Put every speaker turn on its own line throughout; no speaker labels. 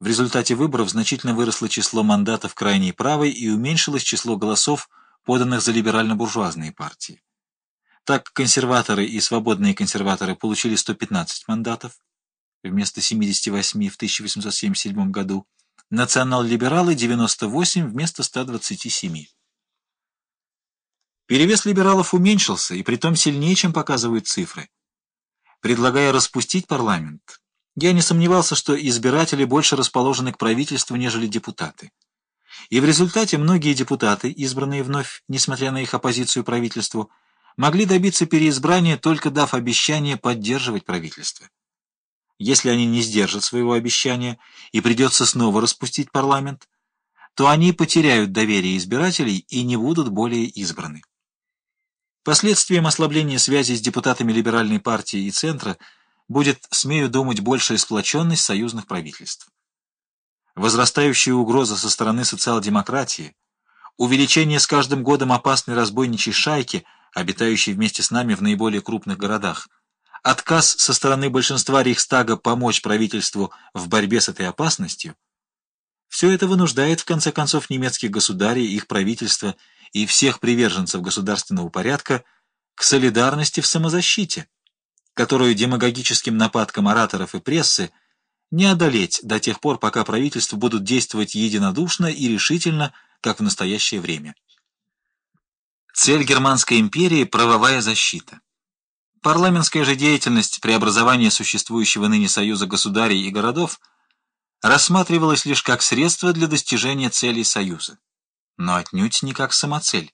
В результате выборов значительно выросло число мандатов крайней правой и уменьшилось число голосов, поданных за либерально-буржуазные партии. Так консерваторы и свободные консерваторы получили 115 мандатов вместо 78 в 1877 году, национал-либералы 98 вместо 127. Перевес либералов уменьшился, и притом сильнее, чем показывают цифры. Предлагая распустить парламент, я не сомневался, что избиратели больше расположены к правительству, нежели депутаты. И в результате многие депутаты, избранные вновь, несмотря на их оппозицию правительству, могли добиться переизбрания, только дав обещание поддерживать правительство. Если они не сдержат своего обещания и придется снова распустить парламент, то они потеряют доверие избирателей и не будут более избраны. Последствием ослабления связи с депутатами либеральной партии и центра будет, смею думать, большая сплоченность союзных правительств. Возрастающая угроза со стороны социал-демократии, увеличение с каждым годом опасной разбойничьей шайки, обитающей вместе с нами в наиболее крупных городах, отказ со стороны большинства Рейхстага помочь правительству в борьбе с этой опасностью, все это вынуждает, в конце концов, немецких государей, их правительства и всех приверженцев государственного порядка к солидарности в самозащите, которую демагогическим нападкам ораторов и прессы не одолеть до тех пор, пока правительства будут действовать единодушно и решительно, как в настоящее время. Цель Германской империи – правовая защита. Парламентская же деятельность преобразования существующего ныне союза государей и городов рассматривалась лишь как средство для достижения целей союза но отнюдь не как самоцель.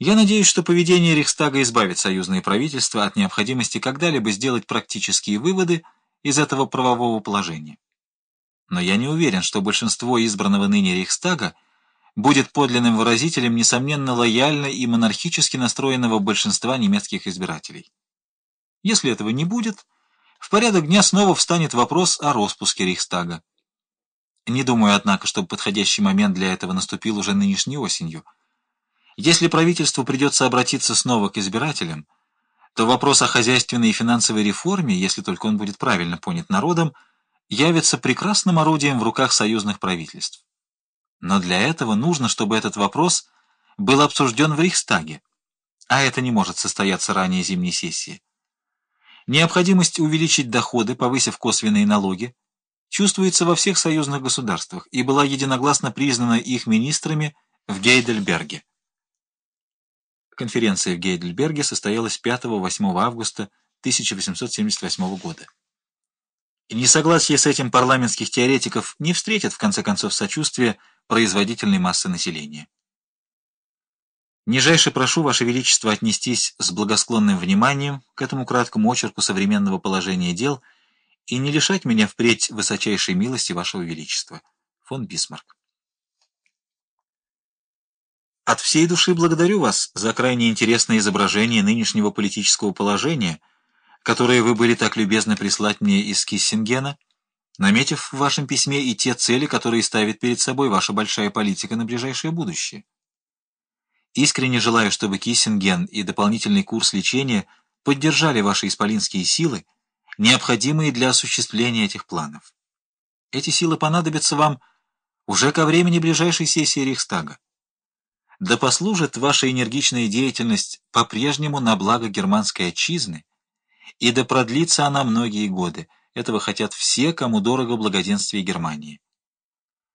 Я надеюсь, что поведение Рейхстага избавит союзное правительство от необходимости когда-либо сделать практические выводы из этого правового положения. Но я не уверен, что большинство избранного ныне Рейхстага будет подлинным выразителем, несомненно, лояльно и монархически настроенного большинства немецких избирателей. Если этого не будет, в порядок дня снова встанет вопрос о распуске Рейхстага. Не думаю, однако, чтобы подходящий момент для этого наступил уже нынешней осенью. Если правительству придется обратиться снова к избирателям, то вопрос о хозяйственной и финансовой реформе, если только он будет правильно понят народом, явится прекрасным орудием в руках союзных правительств. Но для этого нужно, чтобы этот вопрос был обсужден в Рейхстаге, а это не может состояться ранее зимней сессии. Необходимость увеличить доходы, повысив косвенные налоги, чувствуется во всех союзных государствах и была единогласно признана их министрами в Гейдельберге. Конференция в Гейдельберге состоялась 5-8 августа 1878 года. И несогласие с этим парламентских теоретиков не встретит в конце концов сочувствия производительной массы населения. Нижайше прошу Ваше Величество отнестись с благосклонным вниманием к этому краткому очерку современного положения дел – и не лишать меня впредь высочайшей милости Вашего Величества. Фон Бисмарк. От всей души благодарю вас за крайне интересное изображение нынешнего политического положения, которое вы были так любезны прислать мне из Киссингена, наметив в вашем письме и те цели, которые ставит перед собой ваша большая политика на ближайшее будущее. Искренне желаю, чтобы Киссинген и дополнительный курс лечения поддержали ваши исполинские силы, необходимые для осуществления этих планов. Эти силы понадобятся вам уже ко времени ближайшей сессии Рейхстага. Да послужит ваша энергичная деятельность по-прежнему на благо германской отчизны, и да продлится она многие годы. Этого хотят все, кому дорого благоденствие Германии.